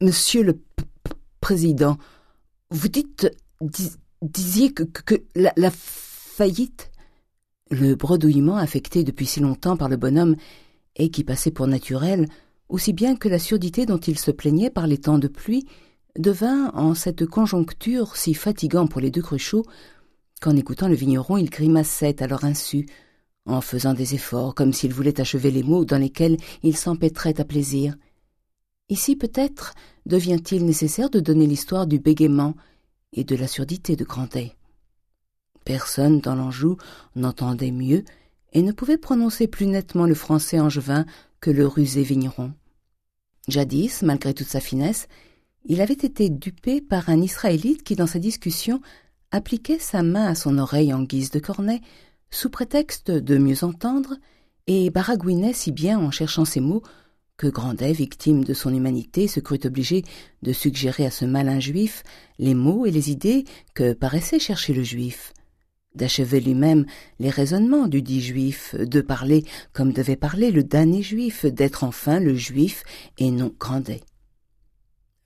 Monsieur le Président, vous dites, disiez que, la, la, faillite Le bredouillement affecté depuis si longtemps par le bonhomme et qui passait pour naturel, aussi bien que la surdité dont il se plaignait par les temps de pluie, devint, en cette conjoncture si fatigant pour les deux Cruchot, qu'en écoutant le vigneron, il grimaçait à leur insu, en faisant des efforts, comme s'il voulait achever les mots dans lesquels il s'empêtrait à plaisir. Ici, peut-être, devient-il nécessaire de donner l'histoire du bégaiement et de la surdité de Grandet. Personne dans l'Anjou n'entendait mieux et ne pouvait prononcer plus nettement le français angevin que le rusé vigneron. Jadis, malgré toute sa finesse, il avait été dupé par un Israélite qui, dans sa discussion, appliquait sa main à son oreille en guise de cornet, sous prétexte de mieux entendre, et baragouinait si bien en cherchant ses mots que Grandet, victime de son humanité, se crut obligé de suggérer à ce malin juif les mots et les idées que paraissait chercher le juif, d'achever lui-même les raisonnements du dit juif, de parler comme devait parler le damné juif, d'être enfin le juif et non Grandet.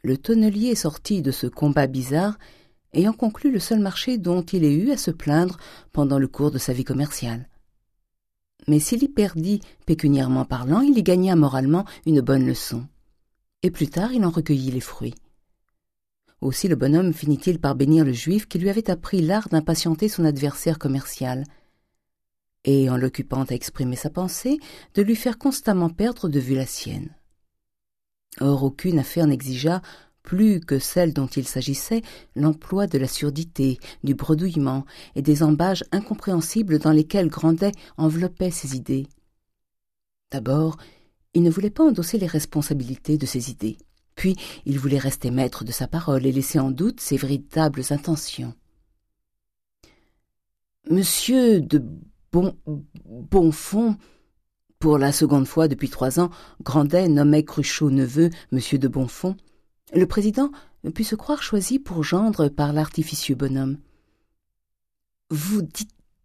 Le tonnelier sortit de ce combat bizarre ayant conclu le seul marché dont il ait eu à se plaindre pendant le cours de sa vie commerciale. Mais s'il y perdit pécuniairement parlant, il y gagna moralement une bonne leçon. Et plus tard, il en recueillit les fruits. Aussi le bonhomme finit-il par bénir le juif qui lui avait appris l'art d'impatienter son adversaire commercial, et en l'occupant à exprimer sa pensée, de lui faire constamment perdre de vue la sienne. Or aucune affaire n'exigea plus que celle dont il s'agissait, l'emploi de la surdité, du bredouillement et des embages incompréhensibles dans lesquels Grandet enveloppait ses idées. D'abord, il ne voulait pas endosser les responsabilités de ses idées, puis il voulait rester maître de sa parole et laisser en doute ses véritables intentions. Monsieur de Bon Bonfond, pour la seconde fois depuis trois ans, Grandet nommait Cruchot neveu Monsieur de Bonfond, le président put se croire choisi pour gendre par l'artificieux bonhomme. Vous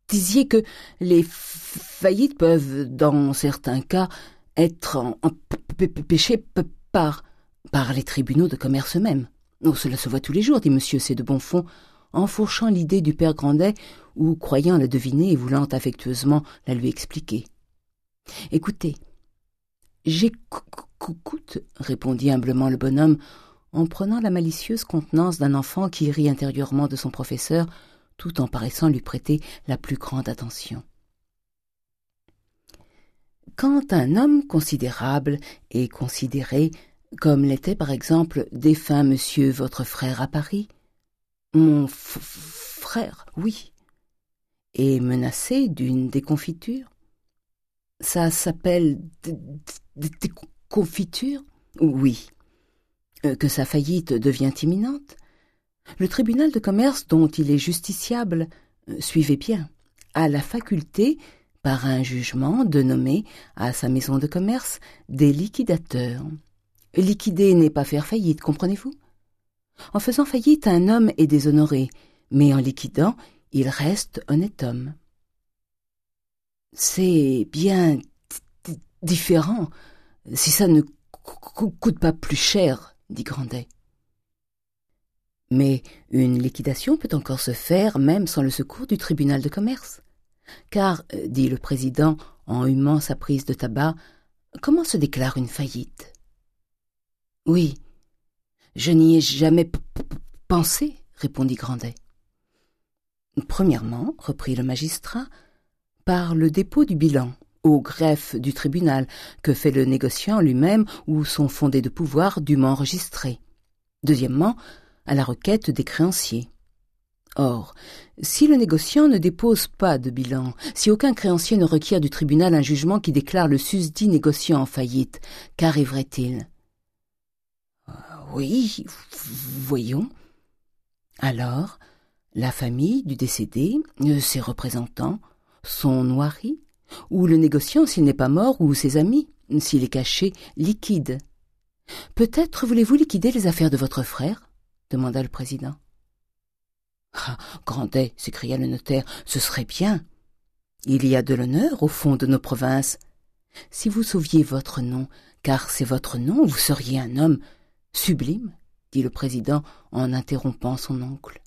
disiez que les faillites peuvent, dans certains cas, être empêchées par, par les tribunaux de commerce eux-mêmes. Oh, cela se voit tous les jours, dit monsieur C. de Bonfond, enfourchant l'idée du père Grandet ou croyant la deviner et voulant affectueusement la lui expliquer. Écoutez, j'écoute, répondit humblement le bonhomme en prenant la malicieuse contenance d'un enfant qui rit intérieurement de son professeur, tout en paraissant lui prêter la plus grande attention. Quand un homme considérable est considéré, comme l'était par exemple défunt monsieur votre frère à Paris, mon frère, oui, est menacé d'une déconfiture, ça s'appelle déconfiture Oui. Euh, que sa faillite devient imminente, le tribunal de commerce dont il est justiciable, euh, suivez bien, a la faculté, par un jugement, de nommer à sa maison de commerce des liquidateurs. Liquider n'est pas faire faillite, comprenez-vous? En faisant faillite, un homme est déshonoré, mais en liquidant, il reste honnête homme. C'est bien différent si ça ne coûte pas plus cher dit Grandet. Mais une liquidation peut encore se faire même sans le secours du tribunal de commerce. Car, euh, dit le président en humant sa prise de tabac, comment se déclare une faillite? Oui, je n'y ai jamais pensé, répondit Grandet. Premièrement, reprit le magistrat, par le dépôt du bilan au greffe du tribunal que fait le négociant lui-même ou son fondé de pouvoir dûment enregistré. Deuxièmement, à la requête des créanciers. Or, si le négociant ne dépose pas de bilan, si aucun créancier ne requiert du tribunal un jugement qui déclare le susdit négociant en faillite, qu'arriverait-il? Oui, voyons. Alors, la famille du décédé, euh, ses représentants, sont noiris, ou le négociant s'il n'est pas mort, ou ses amis, s'il est caché, liquide. Peut-être voulez-vous liquider les affaires de votre frère? demanda le président. Ah, Grandet, s'écria le notaire, ce serait bien. Il y a de l'honneur au fond de nos provinces. Si vous sauviez votre nom, car c'est votre nom, vous seriez un homme sublime, dit le président en interrompant son oncle.